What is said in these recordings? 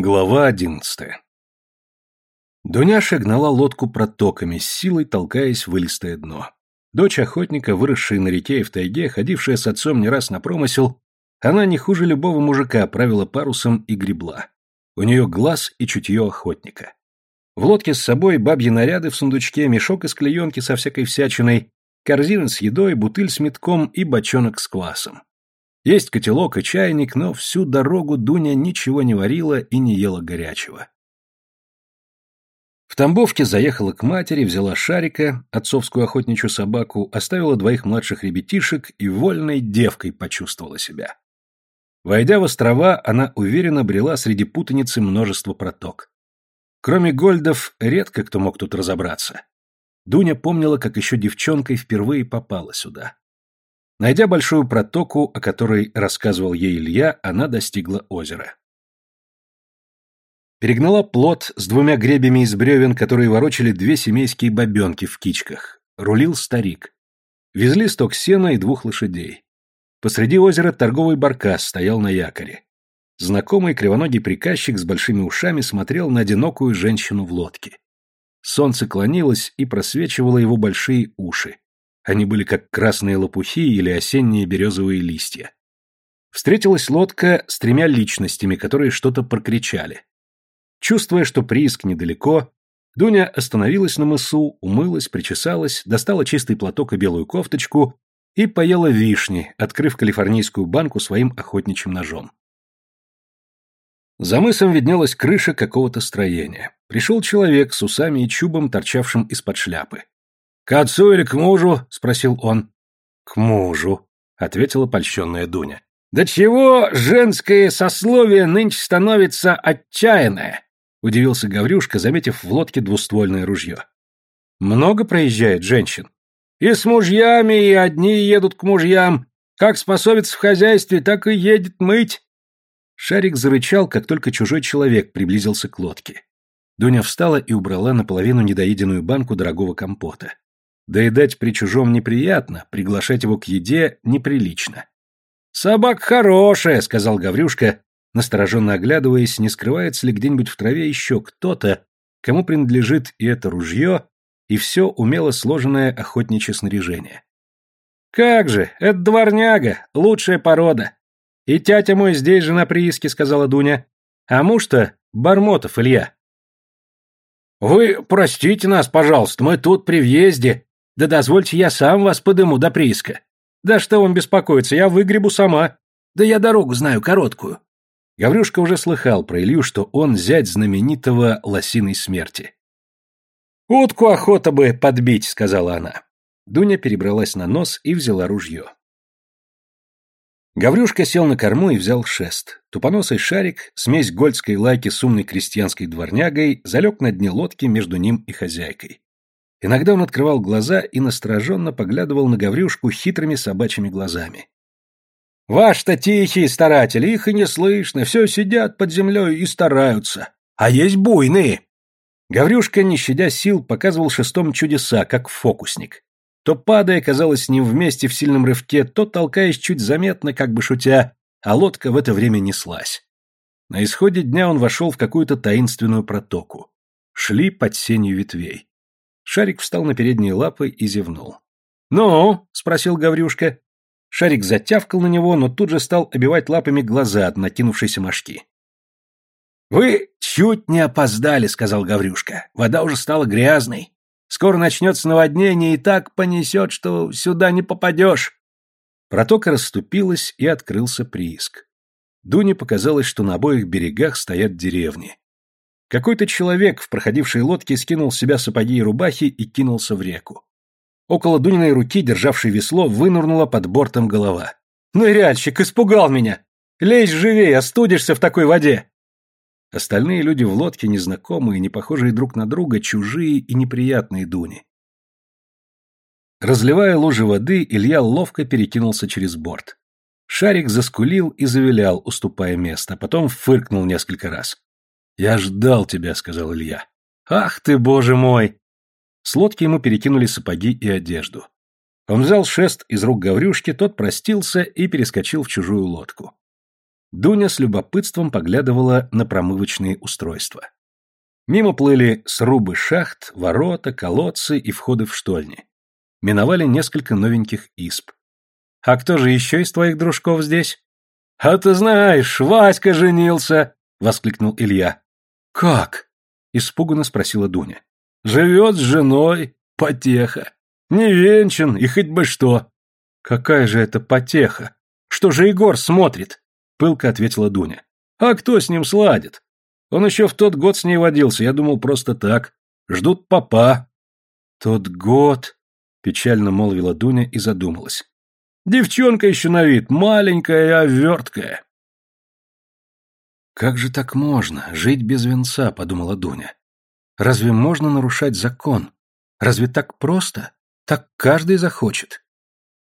Глава одиннадцатая Дуняша гнала лодку протоками, с силой толкаясь в вылистое дно. Дочь охотника, выросшая на реке и в тайге, ходившая с отцом не раз на промысел, она не хуже любого мужика правила парусом и гребла. У нее глаз и чутье охотника. В лодке с собой бабьи наряды в сундучке, мешок из клеенки со всякой всячиной, корзина с едой, бутыль с метком и бочонок с квасом. Есть котелок и чайник, но всю дорогу Дуня ничего не варила и не ела горячего. В Тамбовке заехала к матери, взяла шарика, отцовскую охотничью собаку, оставила двоих младших ребятишек и вольной девкой почувствовала себя. Войдя в острова, она уверенно брела среди путаницы множество проток. Кроме Гольдов, редко кто мог тут разобраться. Дуня помнила, как еще девчонкой впервые попала сюда. Найдя большую протоку, о которой рассказывал ей Илья, она достигла озера. Перегнала плот с двумя гребями из бревен, которые ворочали две семейские бабенки в кичках. Рулил старик. Везли сток сена и двух лошадей. Посреди озера торговый баркас стоял на якоре. Знакомый кривоногий приказчик с большими ушами смотрел на одинокую женщину в лодке. Солнце клонилось и просвечивало его большие уши. Они были как красные лопухи или осенние березовые листья. Встретилась лодка с тремя личностями, которые что-то прокричали. Чувствуя, что прииск недалеко, Дуня остановилась на мысу, умылась, причесалась, достала чистый платок и белую кофточку и поела вишни, открыв калифорнийскую банку своим охотничьим ножом. За мысом виднелась крыша какого-то строения. Пришел человек с усами и чубом, торчавшим из-под шляпы. «К отцу или к мужу?» — спросил он. «К мужу», — ответила польщенная Дуня. «Да чего женское сословие нынче становится отчаянное?» — удивился Гаврюшка, заметив в лодке двуствольное ружье. «Много проезжает женщин?» «И с мужьями, и одни едут к мужьям. Как способится в хозяйстве, так и едет мыть». Шарик зарычал, как только чужой человек приблизился к лодке. Дуня встала и убрала наполовину недоеденную банку дорогого компота. Доедать при чужом неприятно, приглашать его к еде неприлично. «Собак хорошая», — сказал Гаврюшка, настороженно оглядываясь, не скрывается ли где-нибудь в траве еще кто-то, кому принадлежит и это ружье, и все умело сложенное охотничье снаряжение. «Как же, это дворняга, лучшая порода. И тятя мой здесь же на прииске», — сказала Дуня. «А муж-то Бармотов Илья». «Вы простите нас, пожалуйста, мы тут при въезде», да дозвольте, я сам вас подыму до прииска. Да что вам беспокоиться, я выгребу сама. Да я дорогу знаю, короткую. Гаврюшка уже слыхал про Илью, что он зять знаменитого лосиной смерти. «Утку охота бы подбить», — сказала она. Дуня перебралась на нос и взяла ружье. Гаврюшка сел на корму и взял шест. Тупоносый шарик, смесь гольдской лайки с умной крестьянской дворнягой, залег на дне лодки между ним и хозяйкой. Иногда он открывал глаза и настороженно поглядывал на Гаврюшку хитрыми собачьими глазами. «Ваш-то тихие старатели, их и не слышно, все сидят под землей и стараются. А есть буйные!» Гаврюшка, не щадя сил, показывал шестом чудеса, как фокусник. То падая, казалось, с ним вместе в сильном рывке, то толкаясь чуть заметно, как бы шутя, а лодка в это время неслась. На исходе дня он вошел в какую-то таинственную протоку. Шли под сенью ветвей. Шарик встал на передние лапы и зевнул. «Ну?» — спросил Гаврюшка. Шарик затявкал на него, но тут же стал обивать лапами глаза от накинувшейся мошки. «Вы чуть не опоздали», — сказал Гаврюшка. «Вода уже стала грязной. Скоро начнется наводнение и так понесет, что сюда не попадешь». Протока расступилась, и открылся прииск. Дуне показалось, что на обоих берегах стоят деревни. Какой-то человек в проходившей лодке скинул с себя сапоги и рубахи и кинулся в реку. Около Дуниной руки, державшей весло, вынырнула под бортом голова. «Ныряльщик, испугал меня! Лезь живее, остудишься в такой воде!» Остальные люди в лодке, незнакомые, не похожие друг на друга, чужие и неприятные Дуни. Разливая лужи воды, Илья ловко перекинулся через борт. Шарик заскулил и завилял, уступая место, потом фыркнул несколько раз. «Я ждал тебя», — сказал Илья. «Ах ты, боже мой!» С лодки ему перекинули сапоги и одежду. Он взял шест из рук Гаврюшки, тот простился и перескочил в чужую лодку. Дуня с любопытством поглядывала на промывочные устройства. Мимо плыли срубы шахт, ворота, колодцы и входы в штольни. Миновали несколько новеньких исп. «А кто же еще из твоих дружков здесь?» «А ты знаешь, Васька женился!» — воскликнул Илья. «Как?» — испуганно спросила Дуня. «Живет с женой, потеха. Не венчан, и хоть бы что». «Какая же это потеха? Что же Егор смотрит?» — пылко ответила Дуня. «А кто с ним сладит? Он еще в тот год с ней водился, я думал просто так. Ждут папа». «Тот год...» — печально молвила Дуня и задумалась. «Девчонка еще на вид, маленькая и оверткая». «Как же так можно, жить без венца?» — подумала Дуня. «Разве можно нарушать закон? Разве так просто? Так каждый захочет».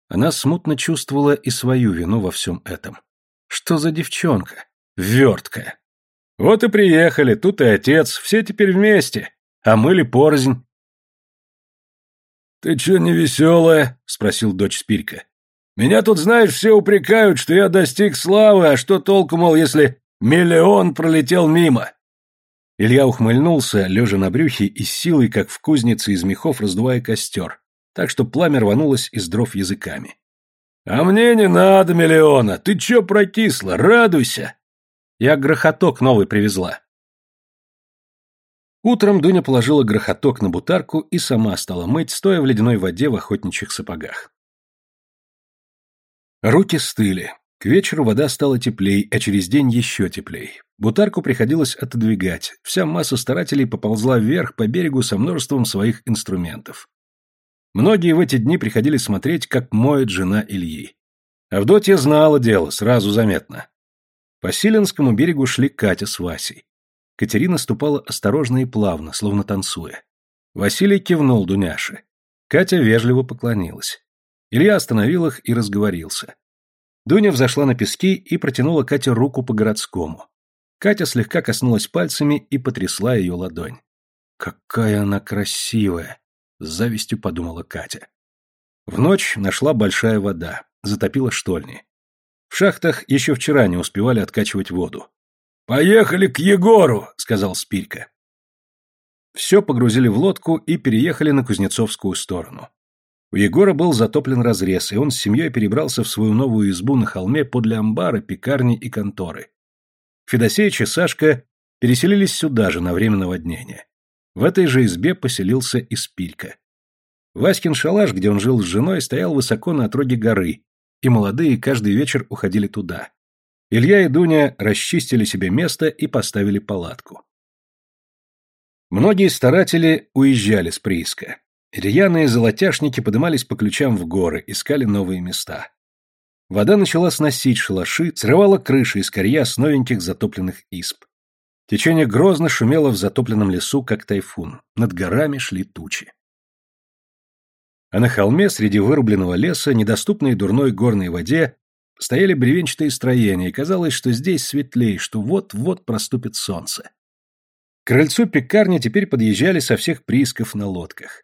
Она смутно чувствовала и свою вину во всем этом. Что за девчонка? Вертка. Вот и приехали, тут и отец, все теперь вместе, а мы ли порознь. «Ты чё не веселая?» — спросил дочь Спирька. «Меня тут, знаешь, все упрекают, что я достиг славы, а что толку, мол, если Миллион пролетел мимо. Илья ухмыльнулся, лежа на брюхе и силой, как в кузнице из мехов, раздувая костер, так что пламя рванулось из дров языками. «А мне не надо миллиона! Ты чё прокисла? Радуйся!» Я грохоток новый привезла. Утром Дуня положила грохоток на бутарку и сама стала мыть, стоя в ледяной воде в охотничьих сапогах. Руки стыли. К вечеру вода стала теплей, а через день еще теплей. Бутарку приходилось отодвигать, вся масса старателей поползла вверх по берегу со множеством своих инструментов. Многие в эти дни приходили смотреть, как моет жена Ильи. Авдотья знала дело, сразу заметно. По Силенскому берегу шли Катя с Васей. Катерина ступала осторожно и плавно, словно танцуя. Василий кивнул Дуняше. Катя вежливо поклонилась. Илья остановил их и разговорился. Дуня взошла на пески и протянула Кате руку по-городскому. Катя слегка коснулась пальцами и потрясла ее ладонь. «Какая она красивая!» — с завистью подумала Катя. В ночь нашла большая вода, затопила штольни. В шахтах еще вчера не успевали откачивать воду. «Поехали к Егору!» — сказал Спирька. Все погрузили в лодку и переехали на Кузнецовскую сторону. У Егора был затоплен разрез, и он с семьей перебрался в свою новую избу на холме подле амбара, пекарни и конторы. Федосеич и Сашка переселились сюда же на время наводнения. В этой же избе поселился и Спирька. Васькин шалаш, где он жил с женой, стоял высоко на отроге горы, и молодые каждый вечер уходили туда. Илья и Дуня расчистили себе место и поставили палатку. Многие старатели уезжали с прииска. Рьяные золотяшники подымались по ключам в горы, искали новые места. Вода начала сносить шалаши, срывала крыши из корья с новеньких затопленных исп. Течение грозно шумело в затопленном лесу, как тайфун. Над горами шли тучи. А на холме, среди вырубленного леса, недоступной дурной горной воде, стояли бревенчатые строения, и казалось, что здесь светлее, что вот-вот проступит солнце. К крыльцу пекарни теперь подъезжали со всех приисков на лодках.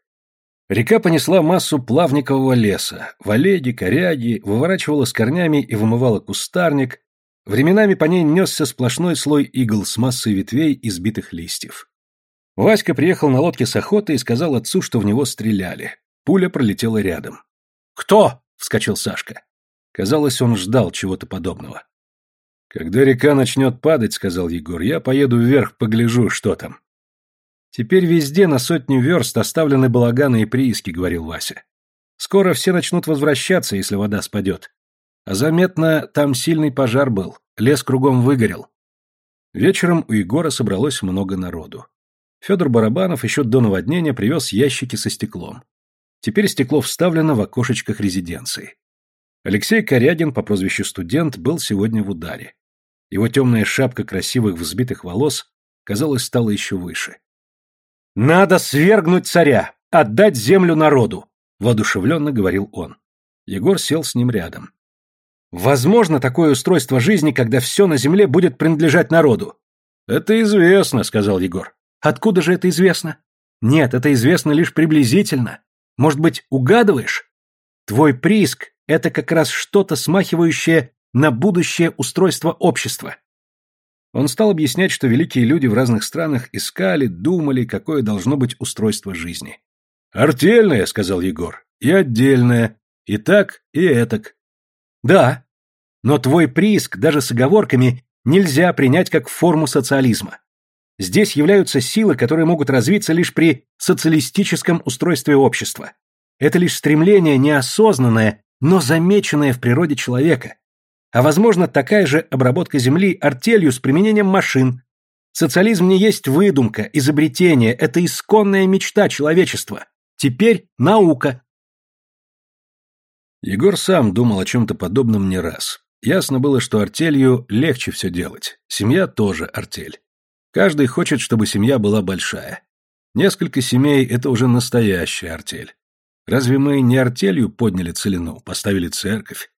Река понесла массу плавникового леса, валеги, коряги, выворачивала с корнями и вымывала кустарник, временами по ней несся сплошной слой игл с массой ветвей и сбитых листьев. Васька приехал на лодке с охоты и сказал отцу, что в него стреляли. Пуля пролетела рядом. «Кто?» — вскочил Сашка. Казалось, он ждал чего-то подобного. «Когда река начнет падать, — сказал Егор, — я поеду вверх, погляжу, что там». Теперь везде на сотню верст оставлены балаганы и прииски, говорил Вася. Скоро все начнут возвращаться, если вода спадет. А заметно, там сильный пожар был, лес кругом выгорел. Вечером у Егора собралось много народу. Федор Барабанов еще до наводнения привез ящики со стеклом. Теперь стекло вставлено в окошечках резиденции. Алексей Корягин по прозвищу студент был сегодня в ударе. Его темная шапка красивых взбитых волос, казалось, стала еще выше. «Надо свергнуть царя, отдать землю народу», — воодушевленно говорил он. Егор сел с ним рядом. «Возможно такое устройство жизни, когда все на земле будет принадлежать народу?» «Это известно», — сказал Егор. «Откуда же это известно?» «Нет, это известно лишь приблизительно. Может быть, угадываешь?» «Твой прииск — это как раз что-то смахивающее на будущее устройство общества. Он стал объяснять, что великие люди в разных странах искали, думали, какое должно быть устройство жизни. «Артельное», — сказал Егор, — «и отдельное, и так, и этак». «Да, но твой прииск, даже с оговорками, нельзя принять как форму социализма. Здесь являются силы, которые могут развиться лишь при социалистическом устройстве общества. Это лишь стремление неосознанное, но замеченное в природе человека. А возможно, такая же обработка земли артелью с применением машин. Социализм не есть выдумка, изобретение, это исконная мечта человечества. Теперь наука. Егор сам думал о чем-то подобном не раз. Ясно было, что артелью легче все делать. Семья тоже артель. Каждый хочет, чтобы семья была большая. Несколько семей – это уже настоящая артель. Разве мы не артелью подняли целину, поставили церковь?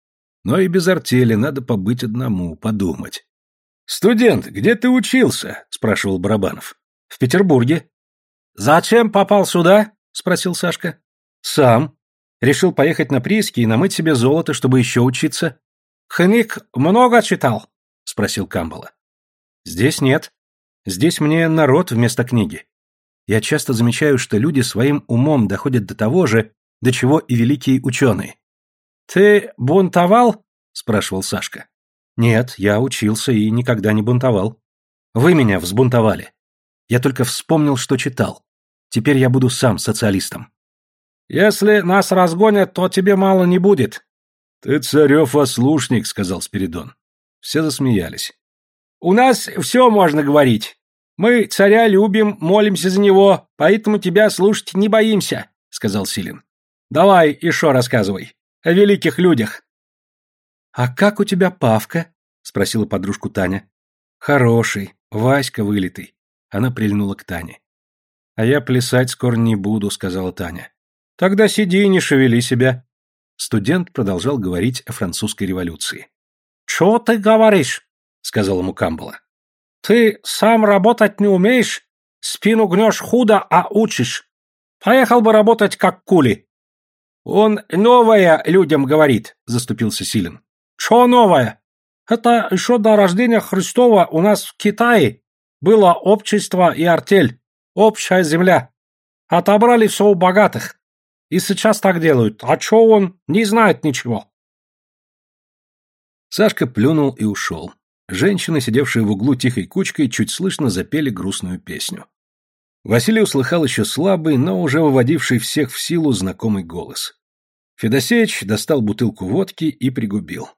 Но и без артели надо побыть одному, подумать. «Студент, где ты учился?» – спрашивал Барабанов. «В Петербурге». «Зачем попал сюда?» – спросил Сашка. «Сам. Решил поехать на прииски и намыть себе золото, чтобы еще учиться». «Книг много читал?» – спросил Камбала. «Здесь нет. Здесь мне народ вместо книги. Я часто замечаю, что люди своим умом доходят до того же, до чего и великие ученые. «Ты бунтовал?» – спрашивал Сашка. «Нет, я учился и никогда не бунтовал. Вы меня взбунтовали. Я только вспомнил, что читал. Теперь я буду сам социалистом». «Если нас разгонят, то тебе мало не будет». «Ты царев ослушник», — сказал Спиридон. Все засмеялись. «У нас все можно говорить. Мы царя любим, молимся за него, поэтому тебя слушать не боимся», — сказал Силин. «Давай еще рассказывай. О великих людях». «А как у тебя Павка?» — спросила подружку Таня. «Хороший, Васька вылитый». Она прильнула к Тане. «А я плясать скоро не буду», — сказала Таня. «Тогда сиди и не шевели себя». Студент продолжал говорить о французской революции. «Чего ты говоришь?» — сказал ему Камбала. «Ты сам работать не умеешь, спину гнешь худо, а учишь. Поехал бы работать как кули». «Он новое людям говорит», — заступился Силин. «Что новое? Это еще до рождения Христова у нас в Китае было общество и артель, общая земля. Отобрали все у богатых. И сейчас так делают. А что он не знает ничего?» Сашка плюнул и ушел. Женщины, сидевшие в углу тихой кучкой, чуть слышно запели грустную песню. Василий услыхал еще слабый, но уже выводивший всех в силу знакомый голос. Федосеич достал бутылку водки и пригубил.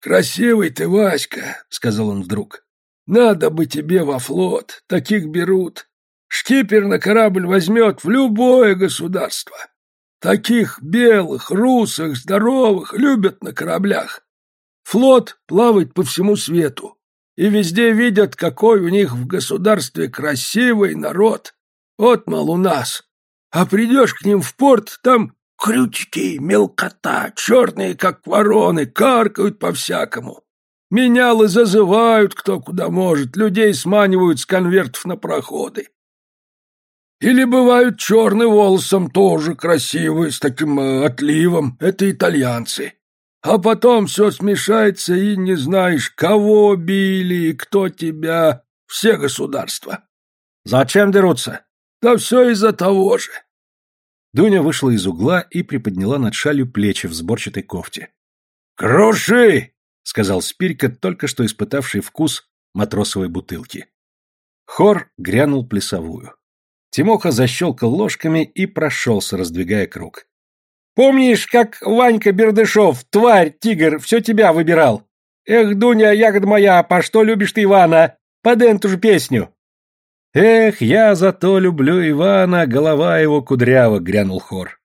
«Красивый ты, Васька», — сказал он вдруг. «Надо бы тебе во флот, таких берут. Шкипер на корабль возьмет в любое государство. Таких белых, русых, здоровых любят на кораблях. Флот плавает по всему свету, и везде видят, какой у них в государстве красивый народ. Вот, мол, у нас. А придешь к ним в порт, там крючки, мелкота, черные, как вороны, каркают по-всякому. Менялы зазывают кто куда может, людей сманивают с конвертов на проходы. Или бывают черным волосом тоже красивые, с таким э, отливом, это итальянцы. А потом все смешается, и не знаешь, кого били и кто тебя. Все государства. Зачем дерутся? Да все из-за того же. Дуня вышла из угла и приподняла над шалью плечи в сборчатой кофте. «Круши!» — сказал Спирька, только что испытавший вкус матросовой бутылки. Хор грянул плясовую. Тимоха защелкал ложками и прошелся, раздвигая круг. Помнишь, как Ванька Бердышев, тварь, тигр, все тебя выбирал? Эх, Дуня, ягода моя, по что любишь ты Ивана? Под эту же песню. Эх, я зато люблю Ивана, голова его кудрява, грянул хор.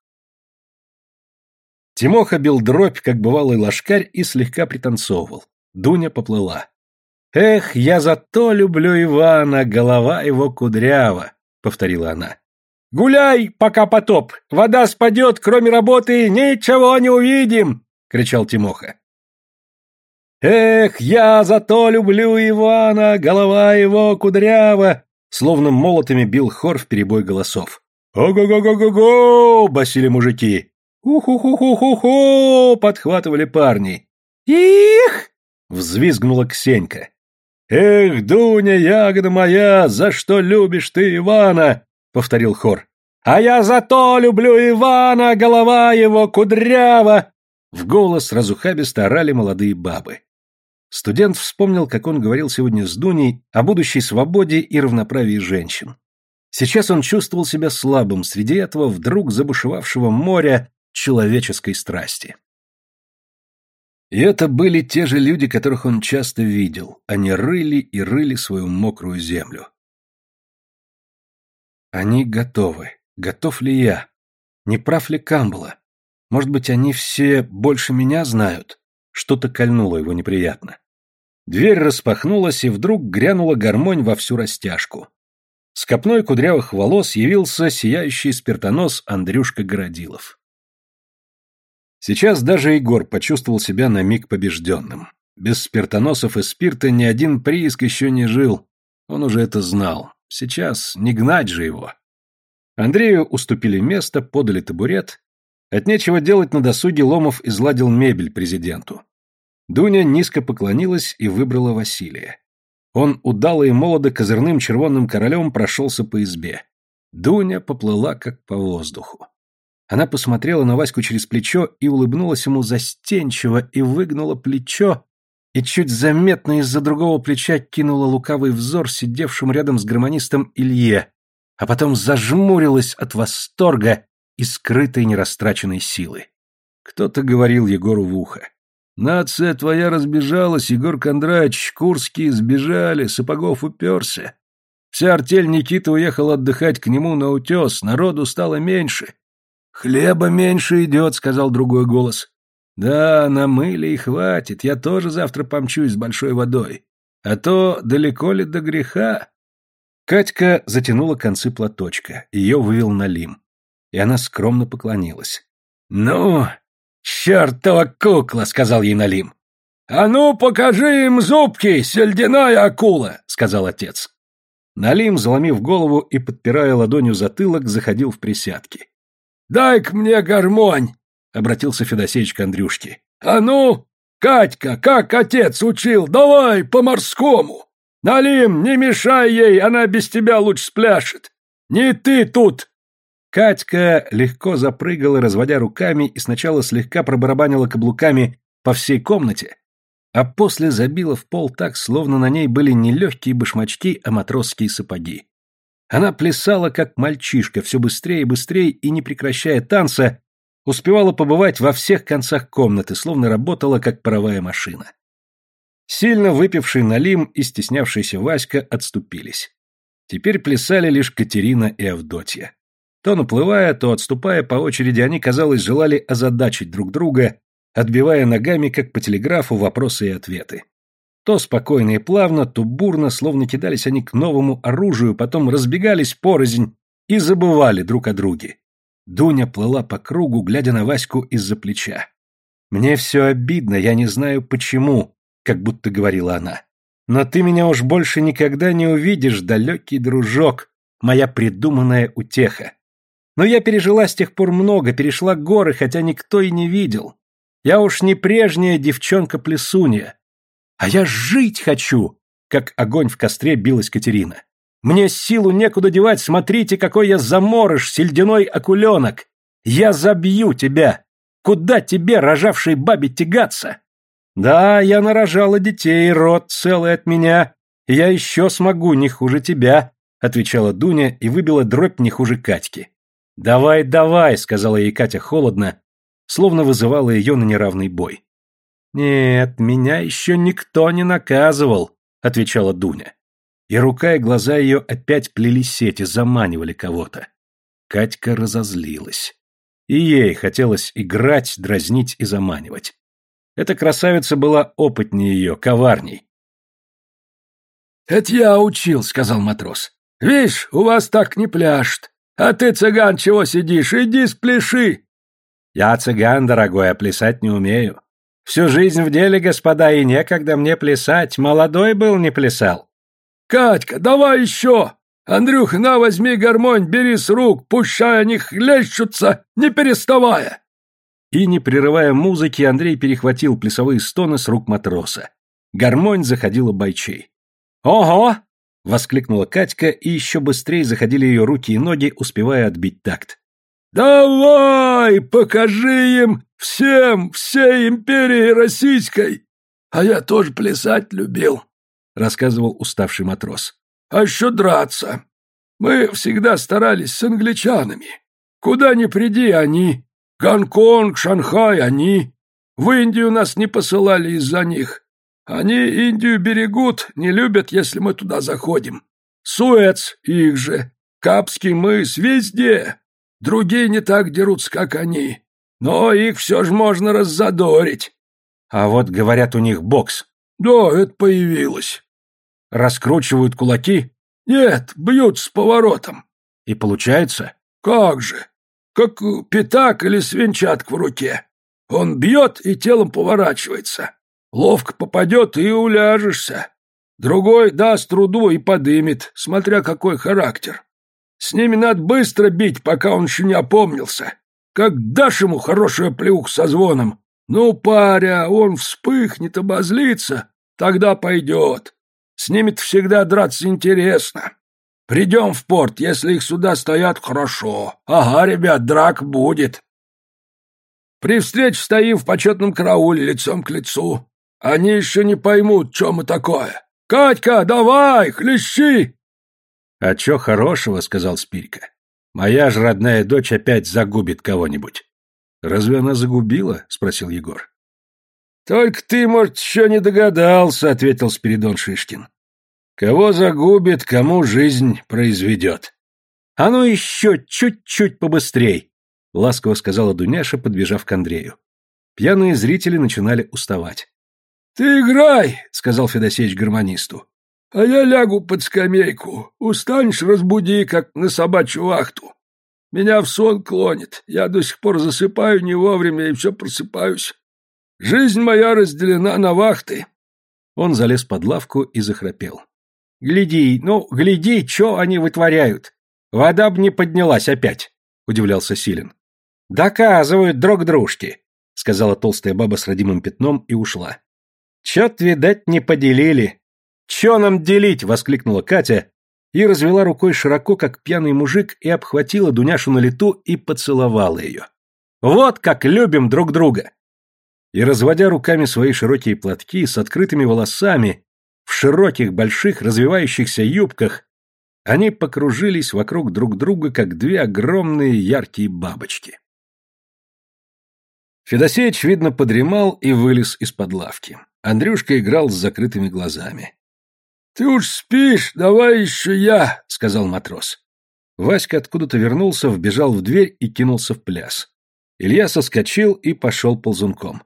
Тимоха бил дробь, как бывалый лошкарь, и слегка пританцовывал. Дуня поплыла. «Эх, я зато люблю Ивана, голова его кудрява», — повторила она. «Гуляй, пока потоп! Вода спадет, кроме работы ничего не увидим!» — кричал Тимоха. «Эх, я зато люблю Ивана, голова его кудрява!» Словно молотами бил хор в перебой голосов. «Ого-го-го-го-го!» — басили мужики. «Уху-ху-ху-ху-ху!» — подхватывали парни. «Их!» Взвизгнула Ксенька. «Эх, Дуня, ягода моя, за что любишь ты Ивана?» — повторил хор. «А я за то люблю Ивана, голова его кудрява!» В голос разухабисто орали молодые бабы. Студент вспомнил, как он говорил сегодня с Дуней о будущей свободе и равноправии женщин. Сейчас он чувствовал себя слабым среди этого вдруг забушевавшего моря человеческой страсти. И это были те же люди, которых он часто видел. Они рыли и рыли свою мокрую землю. Они готовы. Готов ли я? Не прав ли Камбала? Может быть, они все больше меня знают? Что-то кольнуло его неприятно. Дверь распахнулась, и вдруг грянула гармонь во всю растяжку. С копной кудрявых волос явился сияющий спиртонос Андрюшка Городилов. Сейчас даже Егор почувствовал себя на миг побежденным. Без спиртоносов и спирта ни один прииск еще не жил. Он уже это знал. Сейчас не гнать же его. Андрею уступили место, подали табурет. От нечего делать на досуге Ломов изладил мебель президенту. Дуня низко поклонилась и выбрала Василия. Он удало и молодо козырным червонным королем прошелся по избе. Дуня поплыла как по воздуху. Она посмотрела на Ваську через плечо и улыбнулась ему застенчиво и выгнула плечо, и чуть заметно из-за другого плеча кинула лукавый взор сидевшему рядом с гармонистом Илье, а потом зажмурилась от восторга и скрытой нерастраченной силы. Кто-то говорил Егору в ухо. «Нация твоя разбежалась, Егор Кондрач, Курские сбежали, Сапогов уперся. Вся артель Никита уехал отдыхать к нему на утес, народу стало меньше. «Хлеба меньше идет», — сказал другой голос. «Да, намыли и хватит, я тоже завтра помчусь с большой водой. А то далеко ли до греха?» Катька затянула концы платочка, ее вывел Налим. И она скромно поклонилась. «Ну, чертова кукла!» — сказал ей Налим. «А ну, покажи им зубки, сельдяная акула!» — сказал отец. Налим, заломив голову и подпирая ладонью затылок, заходил в присядки. Дай-ка мне гармонь, — обратился Федосеич к Андрюшке. А ну, Катька, как отец учил, давай по-морскому. Налим, не мешай ей, она без тебя лучше спляшет. Не ты тут. Катька легко запрыгала, разводя руками, и сначала слегка пробарабанила каблуками по всей комнате, а после забила в пол так, словно на ней были не легкие башмачки, а матросские сапоги. Она плясала, как мальчишка, все быстрее и быстрее, и, не прекращая танца, успевала побывать во всех концах комнаты, словно работала, как паровая машина. Сильно выпивший Налим и стеснявшийся Васька отступились. Теперь плясали лишь Катерина и Авдотья. То наплывая, то отступая по очереди, они, казалось, желали озадачить друг друга, отбивая ногами, как по телеграфу, вопросы и ответы. То спокойно и плавно, то бурно, словно кидались они к новому оружию, потом разбегались порознь и забывали друг о друге. Дуня плыла по кругу, глядя на Ваську из-за плеча. «Мне все обидно, я не знаю почему», — как будто говорила она. «Но ты меня уж больше никогда не увидишь, далекий дружок, моя придуманная утеха. Но я пережила с тех пор много, перешла горы, хотя никто и не видел. Я уж не прежняя девчонка-плесунья, а я жить хочу, как огонь в костре билась Катерина. Мне силу некуда девать, смотрите, какой я заморыш, сельдяной окуленок. Я забью тебя. Куда тебе, рожавшей бабе, тягаться? Да, я нарожала детей, род целый от меня. Я еще смогу, не хуже тебя, отвечала Дуня и выбила дробь не хуже Катьки. Давай, давай, сказала ей Катя холодно, словно вызывала ее на неравный бой. «Нет, меня еще никто не наказывал», — отвечала Дуня. И рука и глаза ее опять плели сети, заманивали кого-то. Катька разозлилась. И ей хотелось играть, дразнить и заманивать. Эта красавица была опытнее ее, коварней. «Это я учил», — сказал матрос. «Вишь, у вас так не пляшет. А ты, цыган, чего сидишь? Иди спляши!» «Я цыган, дорогой, а плясать не умею. Всю жизнь в деле, господа, и некогда мне плясать. Молодой был, не плясал. Катька, давай еще! Андрюх, на, возьми гармонь, бери с рук, пущай они хлещутся, не переставая!» И, не прерывая музыки, Андрей перехватил плясовые стоны с рук матроса. Гармонь заходила бойчей. «Ого!» — воскликнула Катька, и еще быстрее заходили ее руки и ноги, успевая отбить такт. «Давай, покажи им, всем, всей империи российской! А я тоже плясать любил», — рассказывал уставший матрос. «А еще драться. Мы всегда старались с англичанами. Куда ни приди, они. Гонконг, Шанхай, они. В Индию нас не посылали из-за них. Они Индию берегут, не любят, если мы туда заходим. Суэц их же. Капский мыс везде. Другие не так дерутся, как они. Но их все же можно раззадорить. А вот, говорят, у них бокс. Да, это появилось. Раскручивают кулаки? Нет, бьют с поворотом. И получается? Как же. Как пятак или свинчатка в руке. Он бьет и телом поворачивается. Ловко попадет и уляжешься. Другой даст труду и подымет, смотря какой характер. С ними надо быстро бить, пока он еще не опомнился. Как дашь ему хорошую плюх со звоном, ну, паря, он вспыхнет, обозлится, тогда пойдет. С ними-то всегда драться интересно. Придем в порт, если их сюда стоят, хорошо. Ага, ребят, драк будет. При встрече стоим в почетном карауле лицом к лицу. Они еще не поймут, что мы такое. Катька, давай, хлещи!» «А чё хорошего?» — сказал Спирька. «Моя же родная дочь опять загубит кого-нибудь». «Разве она загубила?» — спросил Егор. «Только ты, может, еще не догадался», — ответил Спиридон Шишкин. «Кого загубит, кому жизнь произведет». «А ну еще чуть-чуть побыстрей», — ласково сказала Дуняша, подбежав к Андрею. Пьяные зрители начинали уставать. «Ты играй», — сказал Федосеич гармонисту. «А я лягу под скамейку. Устанешь, разбуди, как на собачью вахту. Меня в сон клонит. Я до сих пор засыпаю не вовремя и все просыпаюсь. Жизнь моя разделена на вахты». Он залез под лавку и захрапел. «Гляди, ну, гляди, что они вытворяют. Вода б не поднялась опять», — удивлялся Силин. «Доказывают друг дружке», — сказала толстая баба с родимым пятном и ушла. Чет, видать, не поделили. Че нам делить? воскликнула Катя и развела рукой широко, как пьяный мужик, и обхватила Дуняшу на лету и поцеловала ее. Вот как любим друг друга. И разводя руками свои широкие платки с открытыми волосами, в широких больших развивающихся юбках, они покружились вокруг друг друга, как две огромные яркие бабочки. Федосеич, видно, подремал и вылез из-под лавки. Андрюшка играл с закрытыми глазами. «Ты уж спишь, давай еще я», — сказал матрос. Васька откуда-то вернулся, вбежал в дверь и кинулся в пляс. Илья соскочил и пошел ползунком.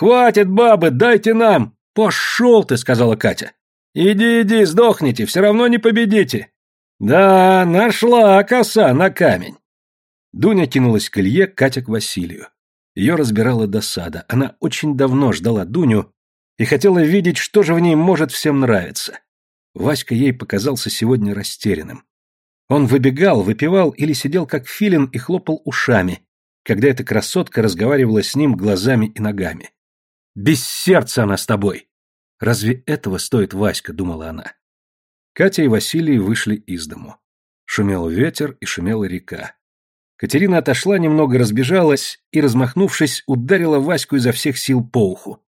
«Хватит, бабы, дайте нам!» «Пошел ты!» — сказала Катя. «Иди, иди, сдохните, все равно не победите!» «Да, нашла коса на камень!» Дуня кинулась к Илье, Катя к Василию. Ее разбирала досада. Она очень давно ждала Дуню и хотела видеть, что же в ней может всем нравиться. Васька ей показался сегодня растерянным. Он выбегал, выпивал или сидел как филин и хлопал ушами, когда эта красотка разговаривала с ним глазами и ногами. «Без сердца она с тобой!» «Разве этого стоит Васька?» — думала она. Катя и Василий вышли из дому. Шумел ветер и шумела река. Катерина отошла, немного разбежалась и, размахнувшись, ударила Ваську изо всех сил по уху.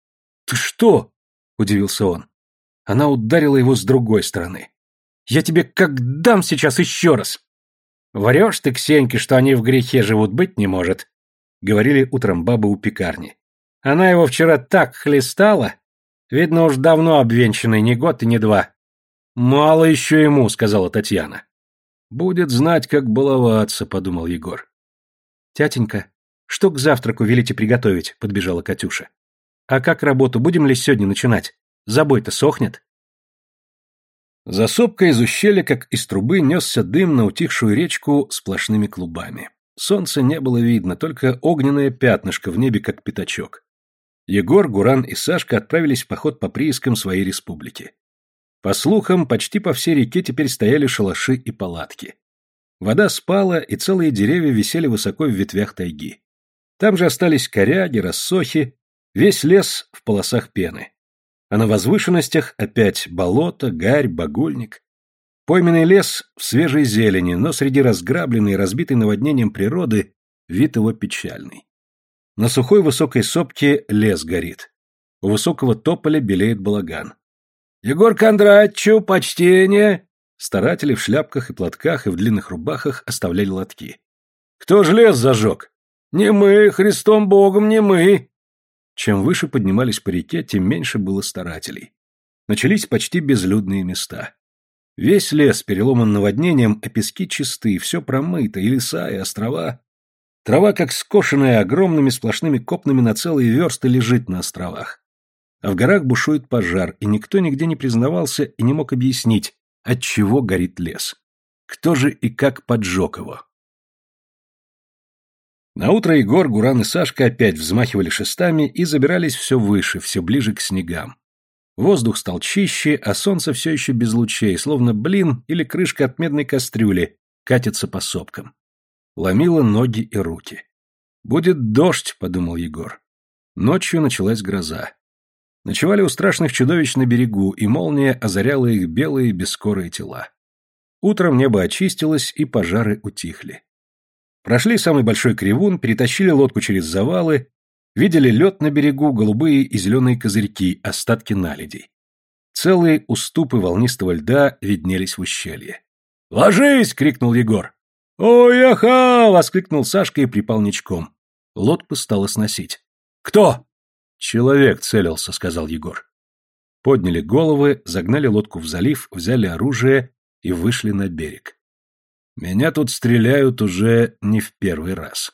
«Ты что?» — удивился он. Она ударила его с другой стороны. «Я тебе как дам сейчас еще раз!» «Врешь ты, Ксеньке, что они в грехе живут, быть не может», — говорили утром бабы у пекарни. «Она его вчера так хлестала, видно уж давно обвенчанный, не год и не два». «Мало еще ему», — сказала Татьяна. «Будет знать, как баловаться», — подумал Егор. «Тятенька, что к завтраку велите приготовить?» — подбежала Катюша. «А как работу, будем ли сегодня начинать? Забой-то сохнет?» За сопкой из ущелья, как из трубы, несся дым на утихшую речку сплошными клубами. Солнца не было видно, только огненное пятнышко в небе, как пятачок. Егор, Гуран и Сашка отправились в поход по приискам своей республики. По слухам, почти по всей реке теперь стояли шалаши и палатки. Вода спала, и целые деревья висели высоко в ветвях тайги. Там же остались коряги, рассохи, весь лес в полосах пены. А на возвышенностях опять болото, гарь, багульник. Пойменный лес в свежей зелени, но среди разграбленной и разбитой наводнением природы вид его печальный. На сухой высокой сопке лес горит. У высокого тополя белеет балаган. «Егор Кондратьевичу, почтение!» Старатели в шляпках и платках и в длинных рубахах оставляли лотки. «Кто ж лес зажег?» «Не мы, Христом Богом, не мы!» Чем выше поднимались по реке, тем меньше было старателей. Начались почти безлюдные места. Весь лес переломан наводнением, а пески чисты, все промыто, и леса, и острова. Трава, как скошенная огромными сплошными копнами на целые версты, лежит на островах. А в горах бушует пожар, и никто нигде не признавался и не мог объяснить, от чего горит лес. Кто же и как поджег его? Наутро Егор, Гуран и Сашка опять взмахивали шестами и забирались все выше, все ближе к снегам. Воздух стал чище, а солнце все еще без лучей, словно блин или крышка от медной кастрюли, катится по сопкам. Ломило ноги и руки. «Будет дождь», — подумал Егор. Ночью началась гроза. Ночевали у страшных чудовищ на берегу, и молния озаряла их белые бескорые тела. Утром небо очистилось, и пожары утихли. Прошли самый большой кривун, перетащили лодку через завалы, видели лед на берегу, голубые и зеленые козырьки, остатки наледей. Целые уступы волнистого льда виднелись в ущелье. «Ложись!» — крикнул Егор. «Ой-яха!» — воскликнул Сашка и припал ничком. Лодку стало сносить. «Кто?» «Человек целился», — сказал Егор. Подняли головы, загнали лодку в залив, взяли оружие и вышли на берег. Меня тут стреляют уже не в первый раз.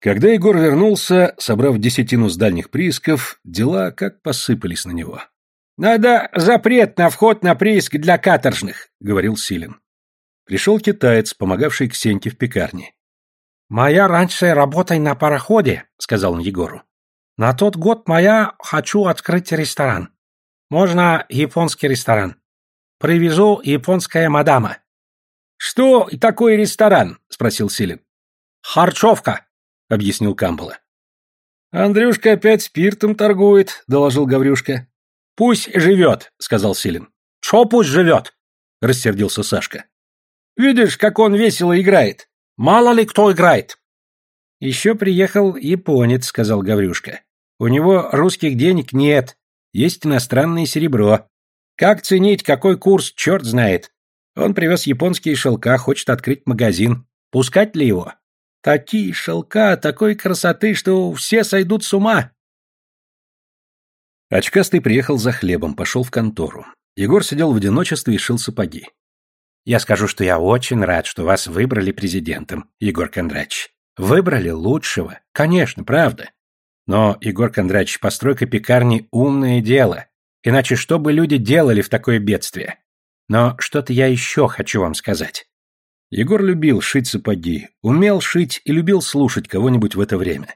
Когда Егор вернулся, собрав десятину с дальних приисков, дела как посыпались на него. «Надо запрет на вход на прииск для каторжных», — говорил Силин. Пришел китаец, помогавший Ксеньке в пекарне. «Моя раньше работай на пароходе», — сказал он Егору. «На тот год моя хочу открыть ресторан. Можно японский ресторан. Привезу японская мадама. Что такое ресторан? спросил Силин. Харчевка, объяснил Камбала. Андрюшка опять спиртом торгует, доложил Гаврюшка. Пусть живет, сказал Силин. Что пусть живет? рассердился Сашка. Видишь, как он весело играет. Мало ли кто играет. Еще приехал японец, сказал Гаврюшка. У него русских денег нет, есть иностранное серебро. Как ценить, какой курс, черт знает. Он привез японские шелка, хочет открыть магазин. Пускать ли его? Такие шелка, такой красоты, что все сойдут с ума. Очкастый приехал за хлебом, пошел в контору. Егор сидел в одиночестве и шил сапоги. Я скажу, что я очень рад, что вас выбрали президентом, Егор Кондрач. Выбрали лучшего. Конечно, правда. Но, Егор Кондрач, постройка пекарни – умное дело. Иначе что бы люди делали в такое бедствие? Но что-то я еще хочу вам сказать. Егор любил шить сапоги, умел шить и любил слушать кого-нибудь в это время.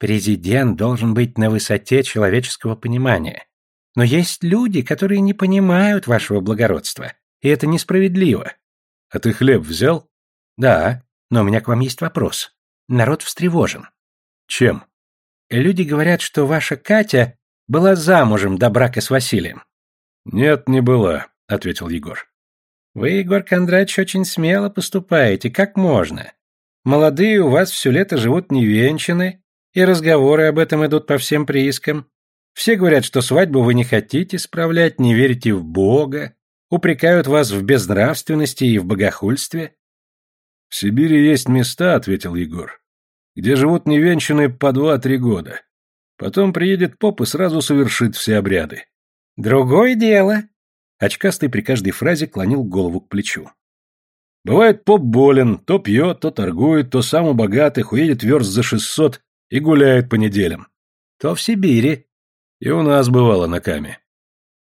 Президент должен быть на высоте человеческого понимания. Но есть люди, которые не понимают вашего благородства, и это несправедливо. А ты хлеб взял? Да, но у меня к вам есть вопрос. Народ встревожен. Чем? Люди говорят, что ваша Катя была замужем до брака с Василием. Нет, не была, ответил Егор. Вы, Егор Кондрач, очень смело поступаете, как можно. Молодые у вас все лето живут невенчаны, и разговоры об этом идут по всем приискам. Все говорят, что свадьбу вы не хотите справлять, не верите в Бога, упрекают вас в безнравственности и в богохульстве. В Сибири есть места, ответил Егор, где живут невенчанные по два-три года. Потом приедет поп и сразу совершит все обряды. Другое дело. Очкастый при каждой фразе клонил голову к плечу. Бывает, поп болен, то пьет, то торгует, то сам у богатых уедет верст за шестьсот и гуляет по неделям. То в Сибири. И у нас бывало на Каме.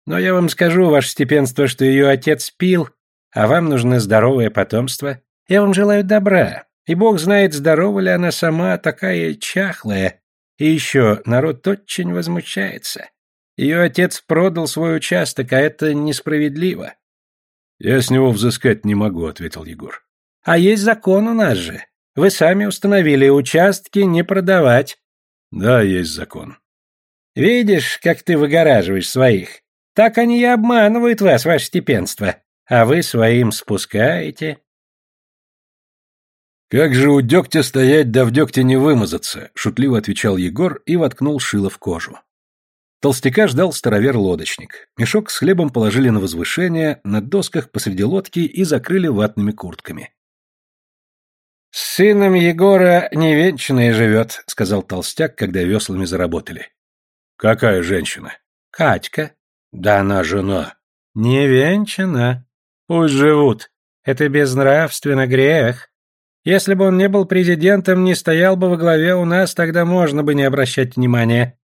Но я вам скажу, ваше степенство, что ее отец пил, а вам нужно здоровое потомство. Я вам желаю добра. И бог знает, здорова ли она сама, такая чахлая, и еще народ очень возмущается. Ее отец продал свой участок, а это несправедливо. Я с него взыскать не могу, ответил Егор. А есть закон у нас же. Вы сами установили участки не продавать. Да, есть закон. Видишь, как ты выгораживаешь своих? Так они и обманывают вас, ваше степенство, а вы своим спускаете. «Как же у дегтя стоять, да в дегте не вымазаться», — шутливо отвечал Егор и воткнул шило в кожу. Толстяка ждал старовер-лодочник. Мешок с хлебом положили на возвышение, на досках посреди лодки и закрыли ватными куртками. «С сыном Егора невенчанная живет», — сказал толстяк, когда веслами заработали. «Какая женщина?» «Катька». «Да она жена». «Невенчана. Пусть живут. Это безнравственно грех. Если бы он не был президентом, не стоял бы во главе у нас, тогда можно бы не обращать внимания.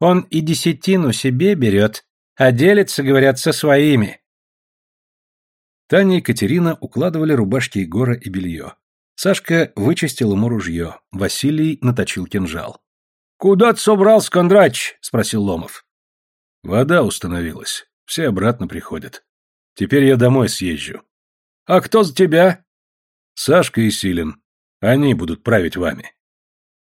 Он и десятину себе берет, а делится, говорят, со своими. Таня и Катерина укладывали рубашки Егора и белье. Сашка вычистил ему ружье, Василий наточил кинжал. «Куда ты собрался, Кондрач?» — спросил Ломов. «Вода установилась. Все обратно приходят. Теперь я домой съезжу». «А кто за тебя?» Сашка и Силин. Они будут править вами.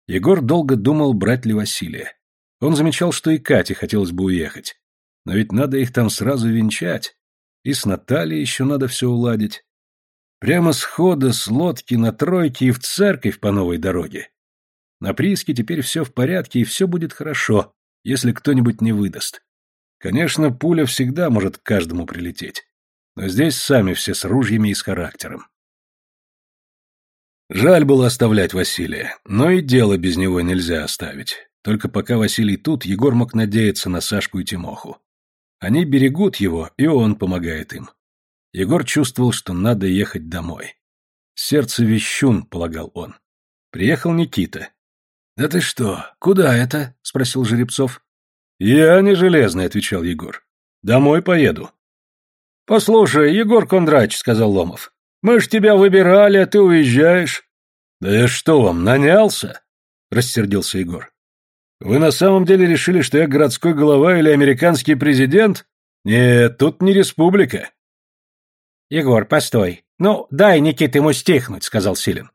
Егор долго думал, брать ли Василия. Он замечал, что и Кате хотелось бы уехать. Но ведь надо их там сразу венчать. И с Натальей еще надо все уладить. Прямо с хода, с лодки на тройке и в церковь по новой дороге. На прииске теперь все в порядке и все будет хорошо, если кто-нибудь не выдаст. Конечно, пуля всегда может к каждому прилететь. Но здесь сами все с ружьями и с характером. Жаль было оставлять Василия, но и дело без него нельзя оставить. Только пока Василий тут, Егор мог надеяться на Сашку и Тимоху. Они берегут его, и он помогает им. Егор чувствовал, что надо ехать домой. Сердце вещун, полагал он. Приехал Никита. «Да ты что, куда это?» — спросил Жеребцов. «Я не железный», — отвечал Егор. «Домой поеду». «Послушай, Егор Кондрач», — сказал Ломов, мы ж тебя выбирали, а ты уезжаешь. Да я что вам, нанялся? Рассердился Егор. Вы на самом деле решили, что я городской голова или американский президент? Нет, тут не республика. Егор, постой. Ну, дай Никите ему стихнуть, сказал Силин.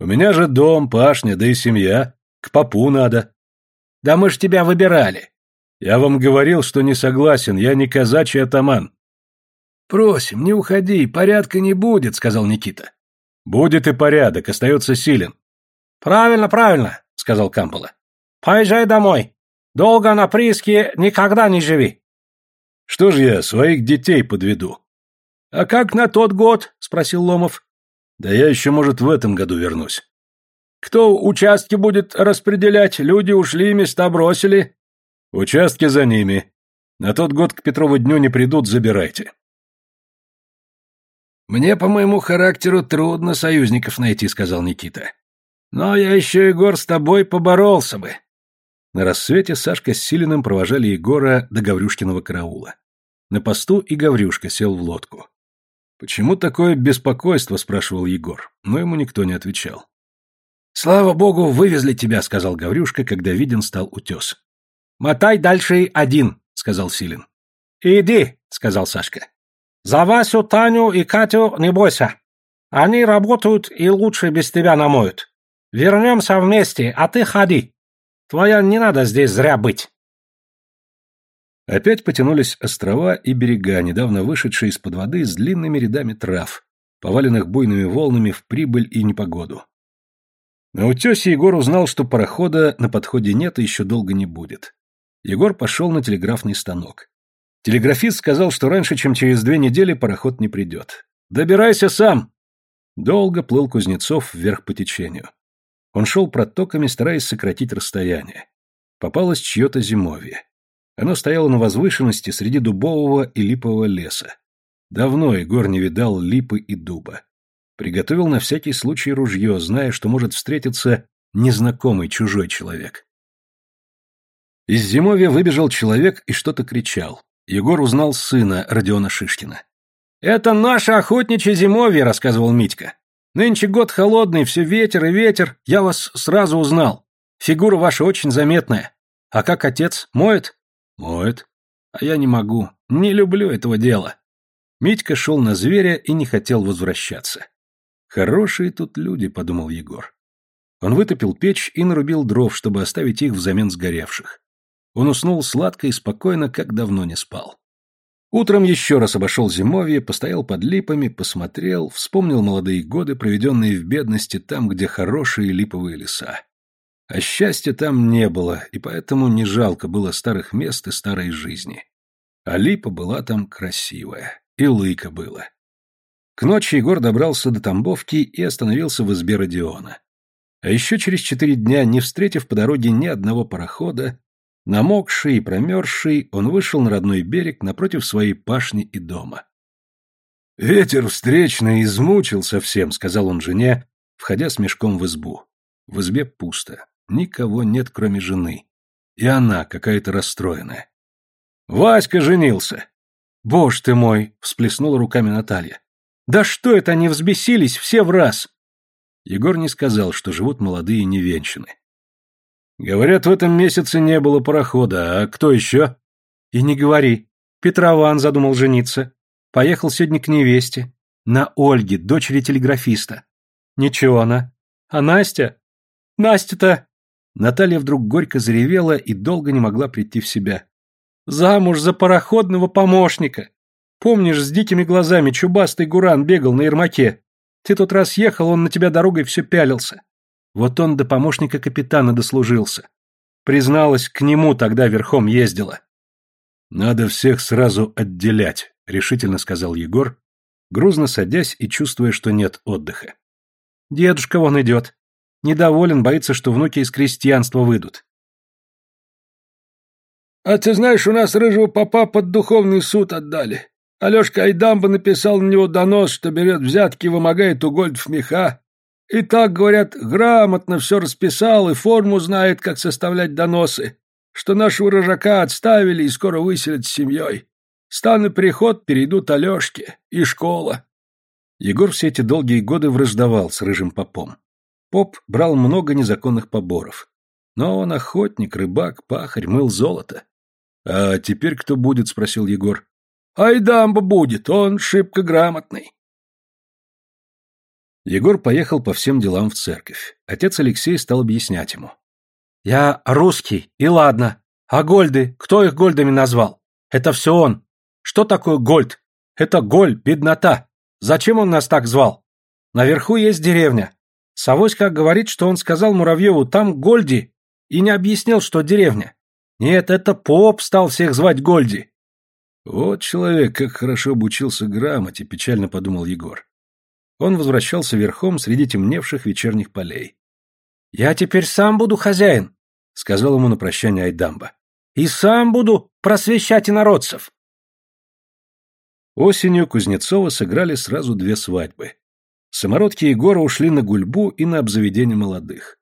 У меня же дом, пашня, да и семья. К попу надо. Да мы ж тебя выбирали. Я вам говорил, что не согласен, я не казачий атаман. «Просим, не уходи, порядка не будет», — сказал Никита. «Будет и порядок, остается силен». «Правильно, правильно», — сказал Кампола. «Поезжай домой. Долго на прииске никогда не живи». «Что ж я своих детей подведу?» «А как на тот год?» — спросил Ломов. «Да я еще, может, в этом году вернусь». «Кто участки будет распределять? Люди ушли, места бросили». «Участки за ними. На тот год к Петрову дню не придут, забирайте». «Мне, по моему характеру, трудно союзников найти», — сказал Никита. «Но я еще, Егор, с тобой поборолся бы». На рассвете Сашка с Силиным провожали Егора до Гаврюшкиного караула. На посту и Гаврюшка сел в лодку. «Почему такое беспокойство?» — спрашивал Егор, но ему никто не отвечал. «Слава богу, вывезли тебя», — сказал Гаврюшка, когда виден стал утес. «Мотай дальше один», — сказал Силин. «Иди», — сказал Сашка. За Васю, Таню и Катю не бойся. Они работают и лучше без тебя намоют. Вернемся вместе, а ты ходи. Твоя не надо здесь зря быть. Опять потянулись острова и берега, недавно вышедшие из-под воды с длинными рядами трав, поваленных буйными волнами в прибыль и непогоду. На утесе Егор узнал, что парохода на подходе нет и еще долго не будет. Егор пошел на телеграфный станок. Телеграфист сказал, что раньше, чем через две недели, пароход не придет. «Добирайся сам!» Долго плыл Кузнецов вверх по течению. Он шел протоками, стараясь сократить расстояние. Попалось чье-то зимовье. Оно стояло на возвышенности среди дубового и липового леса. Давно Егор не видал липы и дуба. Приготовил на всякий случай ружье, зная, что может встретиться незнакомый чужой человек. Из зимовья выбежал человек и что-то кричал. Егор узнал сына Родиона Шишкина. «Это наше охотничье зимовье», — рассказывал Митька. «Нынче год холодный, все ветер и ветер. Я вас сразу узнал. Фигура ваша очень заметная. А как отец? Моет?» «Моет». «А я не могу. Не люблю этого дела». Митька шел на зверя и не хотел возвращаться. «Хорошие тут люди», — подумал Егор. Он вытопил печь и нарубил дров, чтобы оставить их взамен сгоревших. Он уснул сладко и спокойно, как давно не спал. Утром еще раз обошел зимовье, постоял под липами, посмотрел, вспомнил молодые годы, проведенные в бедности там, где хорошие липовые леса. А счастья там не было, и поэтому не жалко было старых мест и старой жизни. А липа была там красивая, и лыка было. К ночи Егор добрался до Тамбовки и остановился в избе Родиона. А еще через четыре дня, не встретив по дороге ни одного парохода, намокший и промерзший, он вышел на родной берег напротив своей пашни и дома. «Ветер встречный измучил совсем», — сказал он жене, входя с мешком в избу. В избе пусто, никого нет, кроме жены. И она какая-то расстроенная. «Васька женился!» «Боже ты мой!» — всплеснула руками Наталья. «Да что это они взбесились все в раз!» Егор не сказал, что живут молодые невенчаны. Говорят, в этом месяце не было парохода, а кто еще? И не говори. Петрован задумал жениться. Поехал сегодня к невесте. На Ольге, дочери телеграфиста. Ничего она. А Настя? Настя-то... Наталья вдруг горько заревела и долго не могла прийти в себя. Замуж за пароходного помощника. Помнишь, с дикими глазами чубастый гуран бегал на Ермаке? Ты тот раз ехал, он на тебя дорогой все пялился. Вот он до помощника капитана дослужился. Призналась, к нему тогда верхом ездила. «Надо всех сразу отделять», — решительно сказал Егор, грузно садясь и чувствуя, что нет отдыха. «Дедушка вон идет. Недоволен, боится, что внуки из крестьянства выйдут». «А ты знаешь, у нас рыжего папа под духовный суд отдали. Алешка Айдамба написал на него донос, что берет взятки вымогает у Гольдов меха. И так, говорят, грамотно все расписал и форму знает, как составлять доносы, что нашего рожака отставили и скоро выселят с семьей. Стан и приход перейдут Алешке и школа. Егор все эти долгие годы враждовал с рыжим попом. Поп брал много незаконных поборов. Но он охотник, рыбак, пахарь, мыл золото. «А теперь кто будет?» — спросил Егор. Айдамба будет, он шибко грамотный. Егор поехал по всем делам в церковь. Отец Алексей стал объяснять ему. «Я русский, и ладно. А гольды, кто их гольдами назвал? Это все он. Что такое гольд? Это голь, беднота. Зачем он нас так звал? Наверху есть деревня. Савоська говорит, что он сказал Муравьеву, там Гольди, и не объяснил, что деревня. Нет, это поп стал всех звать Гольди. Вот человек, как хорошо обучился грамоте, печально подумал Егор. Он возвращался верхом среди темневших вечерних полей. «Я теперь сам буду хозяин», — сказал ему на прощание Айдамба. «И сам буду просвещать инородцев». Осенью Кузнецова сыграли сразу две свадьбы. Самородки Егора ушли на гульбу и на обзаведение молодых.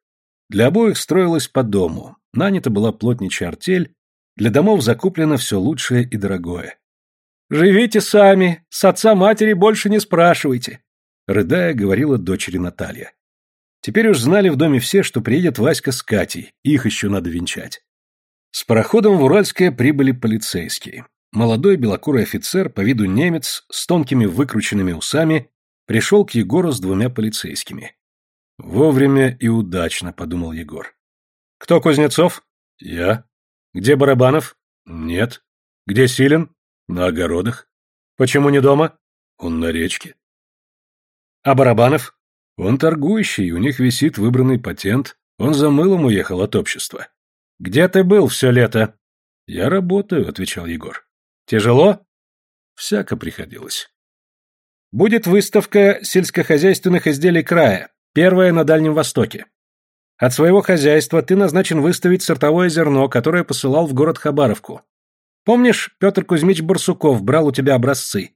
Для обоих строилось по дому, нанята была плотничья артель, для домов закуплено все лучшее и дорогое. «Живите сами, с отца матери больше не спрашивайте», — рыдая, говорила дочери Наталья. Теперь уж знали в доме все, что приедет Васька с Катей, их еще надо венчать. С пароходом в Уральское прибыли полицейские. Молодой белокурый офицер, по виду немец, с тонкими выкрученными усами, пришел к Егору с двумя полицейскими. «Вовремя и удачно», — подумал Егор. «Кто Кузнецов?» «Я». Где Барабанов? Нет. Где Силин? На огородах. Почему не дома? Он на речке. А Барабанов? Он торгующий, у них висит выбранный патент. Он за мылом уехал от общества. Где ты был все лето? Я работаю, отвечал Егор. Тяжело? Всяко приходилось. Будет выставка сельскохозяйственных изделий края, первая на Дальнем Востоке. От своего хозяйства ты назначен выставить сортовое зерно, которое посылал в город Хабаровку. Помнишь, Петр Кузьмич Барсуков брал у тебя образцы?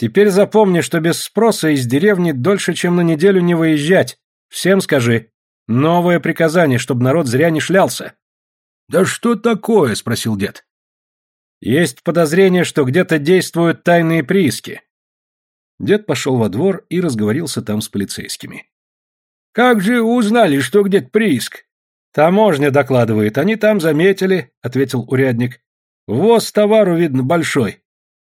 Теперь запомни, что без спроса из деревни дольше, чем на неделю не выезжать. Всем скажи. Новое приказание, чтобы народ зря не шлялся. Да что такое? спросил дед. Есть подозрение, что где-то действуют тайные прииски. Дед пошел во двор и разговорился там с полицейскими. Как же узнали, что где-то прииск? Таможня докладывает, они там заметили, ответил урядник. Воз товару, видно, большой.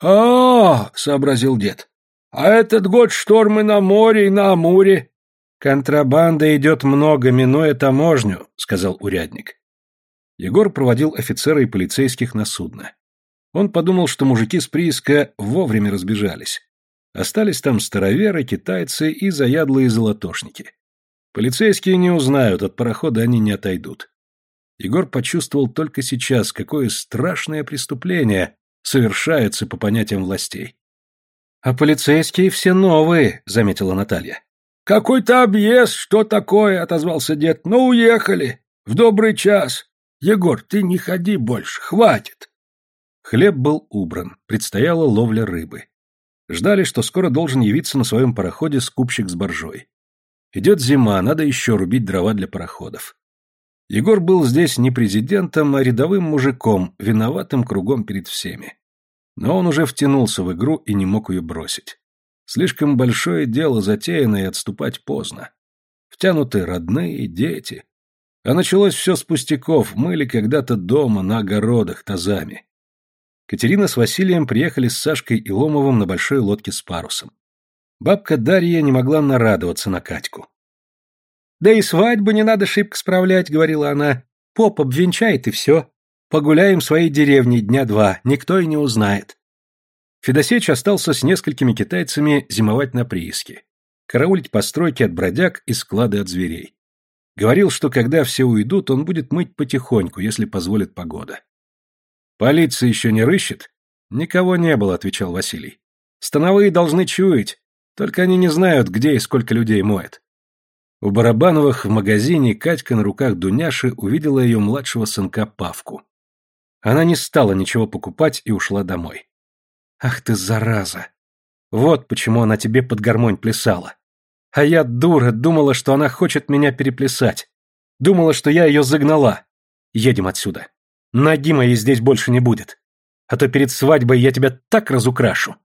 А, сообразил дед. А этот год штормы на море и на Амуре. Контрабанда идет много, минуя таможню, сказал урядник. Егор проводил офицера и полицейских на судно. Он подумал, что мужики с прииска вовремя разбежались. Остались там староверы, китайцы и заядлые золотошники. Полицейские не узнают, от парохода они не отойдут. Егор почувствовал только сейчас, какое страшное преступление совершается по понятиям властей. «А полицейские все новые», — заметила Наталья. «Какой-то объезд, что такое?» — отозвался дед. «Ну, уехали. В добрый час. Егор, ты не ходи больше, хватит». Хлеб был убран, предстояла ловля рыбы. Ждали, что скоро должен явиться на своем пароходе скупщик с боржой. Идет зима, надо еще рубить дрова для пароходов. Егор был здесь не президентом, а рядовым мужиком, виноватым кругом перед всеми. Но он уже втянулся в игру и не мог ее бросить. Слишком большое дело затеяно и отступать поздно. Втянуты родные, дети. А началось все с пустяков, мыли когда-то дома, на огородах, тазами. Катерина с Василием приехали с Сашкой и Ломовым на большой лодке с парусом. Бабка Дарья не могла нарадоваться на Катьку. «Да и свадьбу не надо шибко справлять», — говорила она. «Поп обвенчает и все. Погуляем в своей деревне дня два, никто и не узнает». Федосеич остался с несколькими китайцами зимовать на прииске, караулить постройки от бродяг и склады от зверей. Говорил, что когда все уйдут, он будет мыть потихоньку, если позволит погода. «Полиция еще не рыщет?» «Никого не было», — отвечал Василий. «Становые должны чуять, только они не знают, где и сколько людей моет. У Барабановых в магазине Катька на руках Дуняши увидела ее младшего сынка Павку. Она не стала ничего покупать и ушла домой. «Ах ты, зараза! Вот почему она тебе под гармонь плясала. А я, дура, думала, что она хочет меня переплясать. Думала, что я ее загнала. Едем отсюда. Ноги моей здесь больше не будет. А то перед свадьбой я тебя так разукрашу.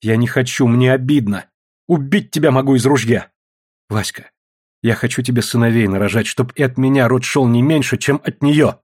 Я не хочу, мне обидно. Убить тебя могу из ружья. Васька, я хочу тебе сыновей нарожать, чтоб и от меня род шел не меньше, чем от нее.